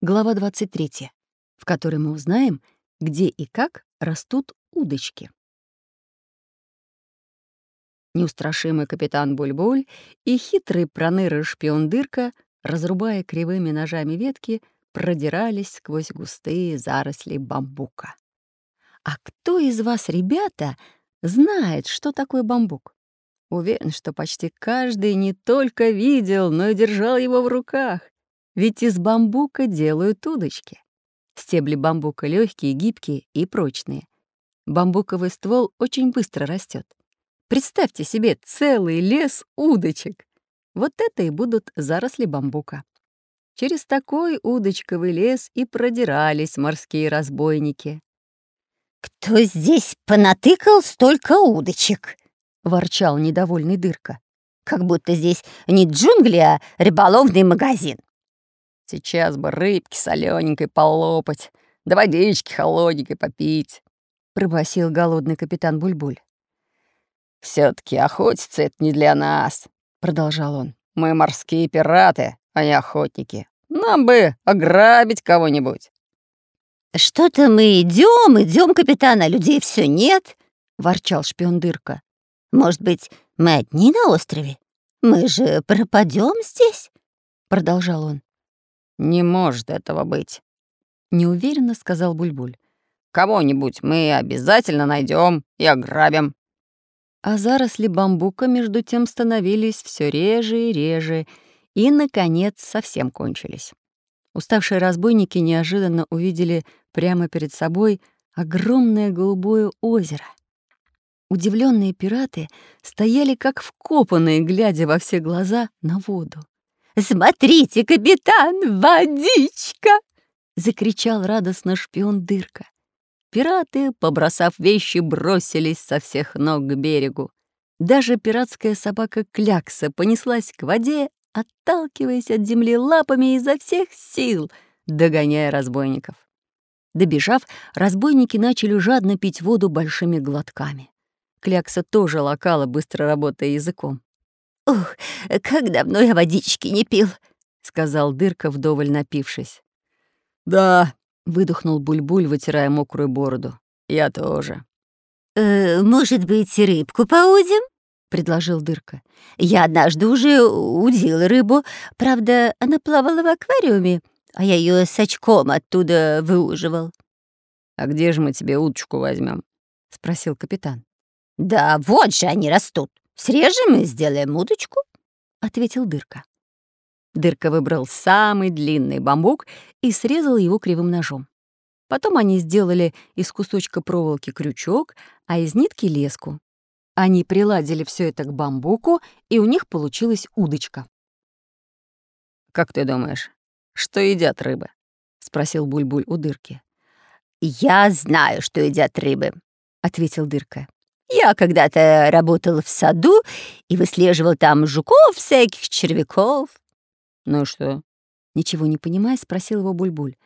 Глава 23, в которой мы узнаем, где и как растут удочки. Неустрашимый капитан Буль-Буль и хитрый пронырый шпион Дырка, разрубая кривыми ножами ветки, продирались сквозь густые заросли бамбука. А кто из вас, ребята, знает, что такое бамбук? Уверен, что почти каждый не только видел, но и держал его в руках. Ведь из бамбука делают удочки. Стебли бамбука легкие, гибкие и прочные. Бамбуковый ствол очень быстро растет. Представьте себе целый лес удочек. Вот это и будут заросли бамбука. Через такой удочковый лес и продирались морские разбойники. «Кто здесь понатыкал столько удочек?» — ворчал недовольный дырка. «Как будто здесь не джунгли, а рыболовный магазин». Сейчас бы рыбки солененькой полопать, да водички холодненькой попить», — пробасил голодный капитан Бульбуль. все таки охотиться — это не для нас», — продолжал он. «Мы морские пираты, а не охотники. Нам бы ограбить кого-нибудь». «Что-то мы идем, идем, капитан, а людей все нет», — ворчал шпион Дырка. «Может быть, мы одни на острове? Мы же пропадем здесь?» — продолжал он. «Не может этого быть», — неуверенно сказал Бульбуль. «Кого-нибудь мы обязательно найдем и ограбим». А заросли бамбука между тем становились все реже и реже, и, наконец, совсем кончились. Уставшие разбойники неожиданно увидели прямо перед собой огромное голубое озеро. Удивленные пираты стояли как вкопанные, глядя во все глаза на воду. «Смотрите, капитан, водичка!» — закричал радостно шпион Дырка. Пираты, побросав вещи, бросились со всех ног к берегу. Даже пиратская собака Клякса понеслась к воде, отталкиваясь от земли лапами изо всех сил, догоняя разбойников. Добежав, разбойники начали жадно пить воду большими глотками. Клякса тоже лакала, быстро работая языком. «Ух, как давно я водички не пил», — сказал Дырка, вдоволь напившись. «Да», — выдохнул Бульбуль, вытирая мокрую бороду. «Я тоже». «Э, «Может быть, рыбку поудим?» — предложил Дырка. «Я однажды уже удил рыбу. Правда, она плавала в аквариуме, а я ее с очком оттуда выуживал». «А где же мы тебе уточку возьмем? спросил капитан. «Да вот же они растут. Срежем и сделаем удочку», — ответил Дырка. Дырка выбрал самый длинный бамбук и срезал его кривым ножом. Потом они сделали из кусочка проволоки крючок, а из нитки — леску. Они приладили все это к бамбуку, и у них получилась удочка. «Как ты думаешь, что едят рыбы?» — спросил Бульбуль у Дырки. «Я знаю, что едят рыбы», — ответил Дырка. Я когда-то работал в саду и выслеживал там жуков, всяких червяков. Ну что? Ничего не понимая, спросил его Бульбуль.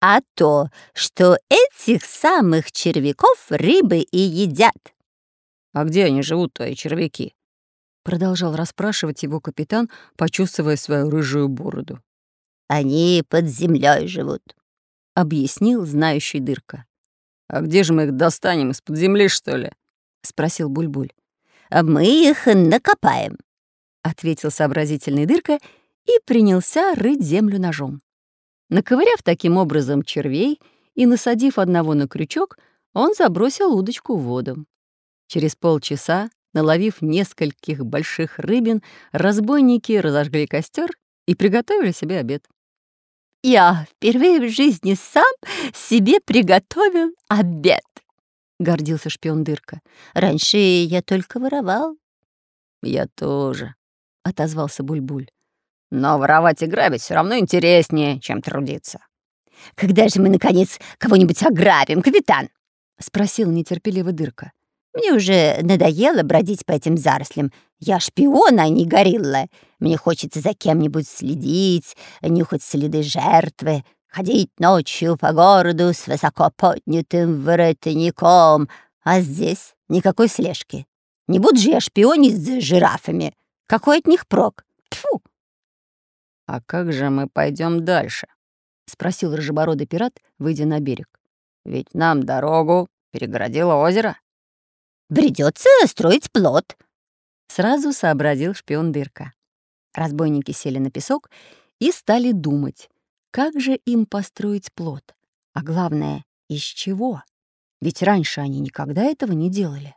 А то, что этих самых червяков рыбы и едят. А где они живут, твои червяки? Продолжал расспрашивать его капитан, почувствуя свою рыжую бороду. Они под землей живут, объяснил знающий дырка. А где же мы их достанем, из-под земли, что ли? — спросил Бульбуль. «А «Мы их накопаем», — ответил сообразительный дырка и принялся рыть землю ножом. Наковыряв таким образом червей и насадив одного на крючок, он забросил удочку в воду. Через полчаса, наловив нескольких больших рыбин, разбойники разожгли костер и приготовили себе обед. «Я впервые в жизни сам себе приготовил обед», — гордился шпион Дырка. «Раньше я только воровал». «Я тоже», — отозвался Бульбуль. «Но воровать и грабить все равно интереснее, чем трудиться». «Когда же мы, наконец, кого-нибудь ограбим, капитан?» — спросил нетерпеливо Дырка. «Мне уже надоело бродить по этим зарослям. Я шпион, а не горилла. Мне хочется за кем-нибудь следить, нюхать следы жертвы, ходить ночью по городу с высоко поднятым воротником, а здесь никакой слежки. Не буду же я шпионить за жирафами. Какой от них прок? Тфу. А как же мы пойдем дальше? спросил рыжебородый пират, выйдя на берег. «Ведь нам дорогу перегородило озеро». «Придется строить плот», — сразу сообразил шпион Дырка. Разбойники сели на песок и стали думать, как же им построить плот, а главное, из чего. Ведь раньше они никогда этого не делали.